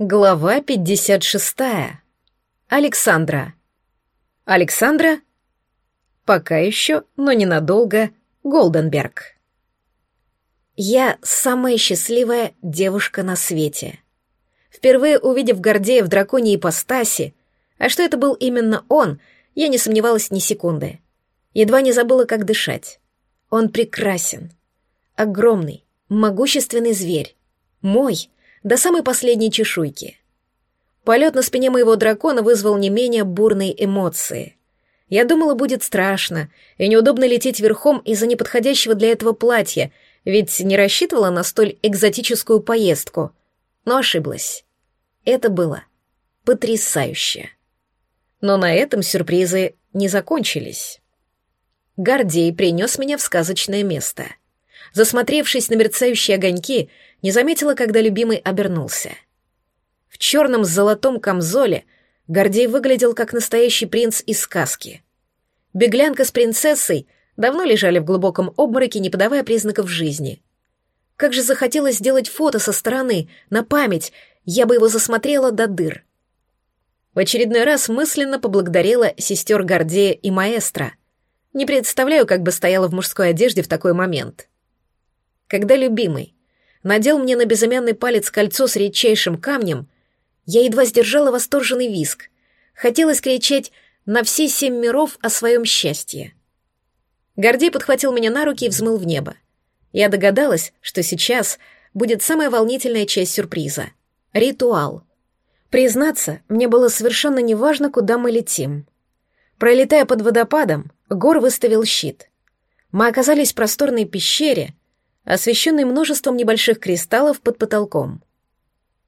Глава 56. Александра. Александра? Пока еще, но ненадолго, Голденберг. Я самая счастливая девушка на свете. Впервые увидев Гордея в драконьей ипостаси, а что это был именно он, я не сомневалась ни секунды. Едва не забыла, как дышать. Он прекрасен. Огромный, могущественный зверь. Мой — до самой последней чешуйки. Полет на спине моего дракона вызвал не менее бурные эмоции. Я думала, будет страшно, и неудобно лететь верхом из-за неподходящего для этого платья, ведь не рассчитывала на столь экзотическую поездку. Но ошиблась. Это было потрясающе. Но на этом сюрпризы не закончились. Гордей принес меня в сказочное место. Засмотревшись на мерцающие огоньки, не заметила, когда любимый обернулся. В черном с золотом камзоле Гордей выглядел как настоящий принц из сказки. Беглянка с принцессой давно лежали в глубоком обмороке, не подавая признаков жизни. Как же захотелось сделать фото со стороны, на память, я бы его засмотрела до дыр. В очередной раз мысленно поблагодарила сестер Гордея и маэстро. Не представляю, как бы стояла в мужской одежде в такой момент. Когда любимый надел мне на безымянный палец кольцо с редчайшим камнем, я едва сдержала восторженный виск. Хотелось кричать на все семь миров о своем счастье. Гордей подхватил меня на руки и взмыл в небо. Я догадалась, что сейчас будет самая волнительная часть сюрприза — ритуал. Признаться, мне было совершенно неважно, куда мы летим. Пролетая под водопадом, Гор выставил щит. Мы оказались в просторной пещере, освещенный множеством небольших кристаллов под потолком.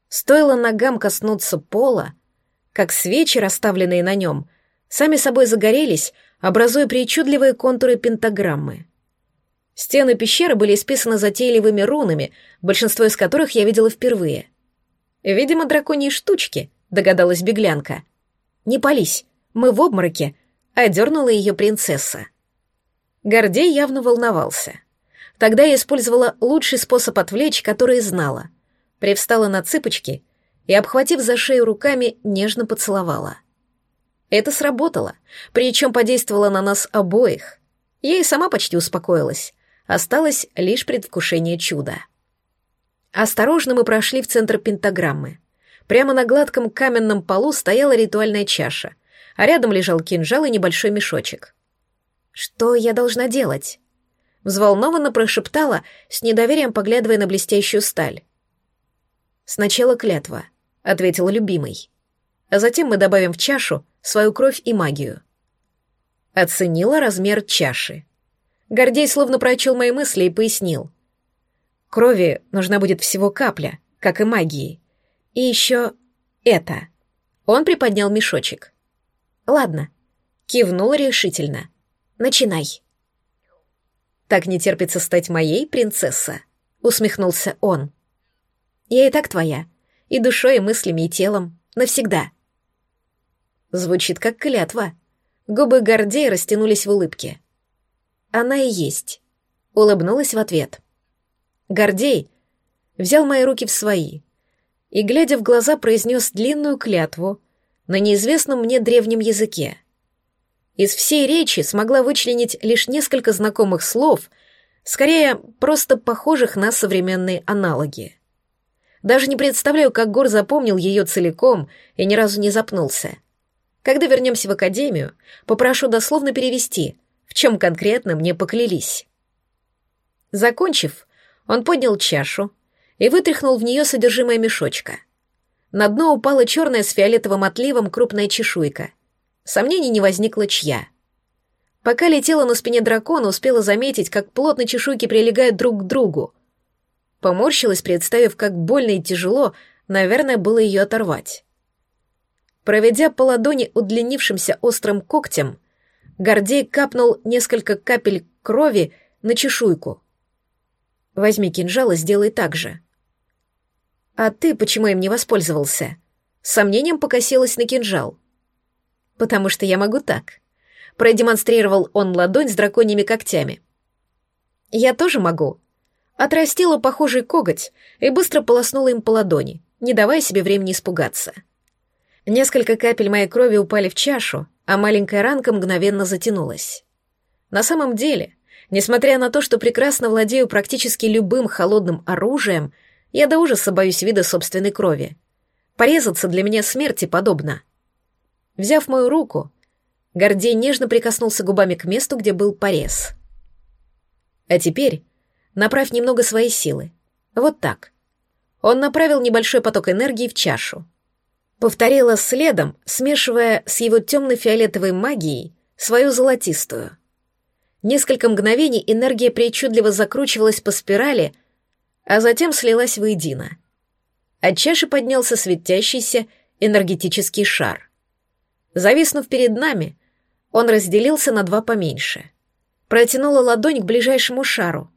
Стоило ногам коснуться пола, как свечи, расставленные на нем, сами собой загорелись, образуя причудливые контуры пентаграммы. Стены пещеры были исписаны затейливыми рунами, большинство из которых я видела впервые. «Видимо, драконьи штучки», — догадалась беглянка. «Не пались, мы в обмороке», — одернула ее принцесса. Гордей явно волновался. Тогда я использовала лучший способ отвлечь, который знала. Привстала на цыпочки и, обхватив за шею руками, нежно поцеловала. Это сработало, причем подействовало на нас обоих. Я и сама почти успокоилась. Осталось лишь предвкушение чуда. Осторожно мы прошли в центр пентаграммы. Прямо на гладком каменном полу стояла ритуальная чаша, а рядом лежал кинжал и небольшой мешочек. «Что я должна делать?» Взволнованно прошептала, с недоверием поглядывая на блестящую сталь. «Сначала клятва», — ответил любимый. «А затем мы добавим в чашу свою кровь и магию». Оценила размер чаши. Гордей словно прочел мои мысли и пояснил. «Крови нужна будет всего капля, как и магии. И еще это». Он приподнял мешочек. «Ладно», — кивнула решительно. «Начинай». «Так не терпится стать моей, принцесса?» — усмехнулся он. «Я и так твоя. И душой, и мыслями, и телом. Навсегда». Звучит как клятва. Губы Гордея растянулись в улыбке. «Она и есть», — улыбнулась в ответ. Гордей взял мои руки в свои и, глядя в глаза, произнес длинную клятву на неизвестном мне древнем языке — из всей речи смогла вычленить лишь несколько знакомых слов, скорее просто похожих на современные аналоги. Даже не представляю, как Гор запомнил ее целиком и ни разу не запнулся. Когда вернемся в академию, попрошу дословно перевести, в чем конкретно мне поклялись. Закончив, он поднял чашу и вытряхнул в нее содержимое мешочка. На дно упала черная с фиолетовым отливом крупная чешуйка — Сомнений не возникло чья. Пока летела на спине дракона, успела заметить, как плотно чешуйки прилегают друг к другу. Поморщилась, представив, как больно и тяжело, наверное, было ее оторвать. Проведя по ладони удлинившимся острым когтем, Гордей капнул несколько капель крови на чешуйку. «Возьми кинжал и сделай так же». «А ты почему им не воспользовался?» С сомнением покосилась на кинжал потому что я могу так. Продемонстрировал он ладонь с драконьими когтями. Я тоже могу. Отрастила похожий коготь и быстро полоснула им по ладони. не давая себе времени испугаться. Несколько капель моей крови упали в чашу, а маленькая ранка мгновенно затянулась. На самом деле, несмотря на то, что прекрасно владею практически любым холодным оружием, я до ужаса боюсь вида собственной крови. Порезаться для меня смерти подобно. Взяв мою руку, Гордей нежно прикоснулся губами к месту, где был порез. А теперь направь немного своей силы. Вот так. Он направил небольшой поток энергии в чашу. Повторила следом, смешивая с его темно-фиолетовой магией свою золотистую. Несколько мгновений энергия причудливо закручивалась по спирали, а затем слилась воедино. От чаши поднялся светящийся энергетический шар. Зависнув перед нами, он разделился на два поменьше. Протянула ладонь к ближайшему шару.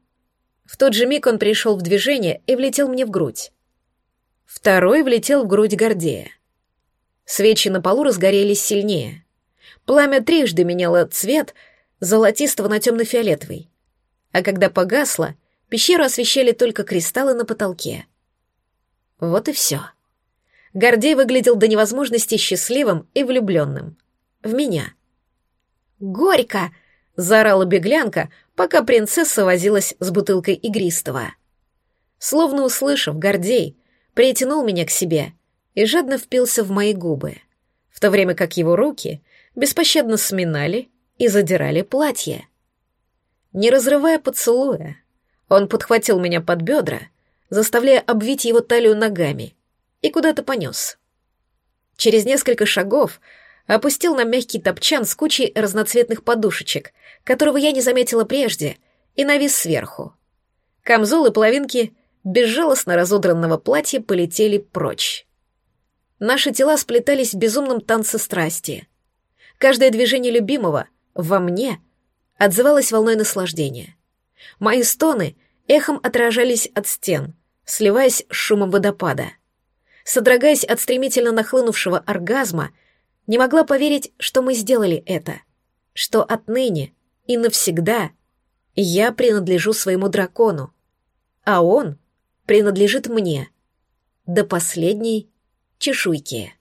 В тот же миг он пришел в движение и влетел мне в грудь. Второй влетел в грудь Гордея. Свечи на полу разгорелись сильнее. Пламя трижды меняло цвет золотистого на темно-фиолетовый. А когда погасло, пещеру освещали только кристаллы на потолке. Вот и все. Гордей выглядел до невозможности счастливым и влюбленным. В меня. «Горько!» — заорала беглянка, пока принцесса возилась с бутылкой игристого. Словно услышав, Гордей притянул меня к себе и жадно впился в мои губы, в то время как его руки беспощадно сминали и задирали платье. Не разрывая поцелуя, он подхватил меня под бедра, заставляя обвить его талию ногами, и куда-то понес. Через несколько шагов опустил на мягкий топчан с кучей разноцветных подушечек, которого я не заметила прежде, и навис сверху. Камзол и половинки безжалостно разодранного платья полетели прочь. Наши тела сплетались в безумном танце страсти. Каждое движение любимого во мне отзывалось волной наслаждения. Мои стоны эхом отражались от стен, сливаясь с шумом водопада. Содрогаясь от стремительно нахлынувшего оргазма, не могла поверить, что мы сделали это, что отныне и навсегда я принадлежу своему дракону, а он принадлежит мне до последней чешуйки.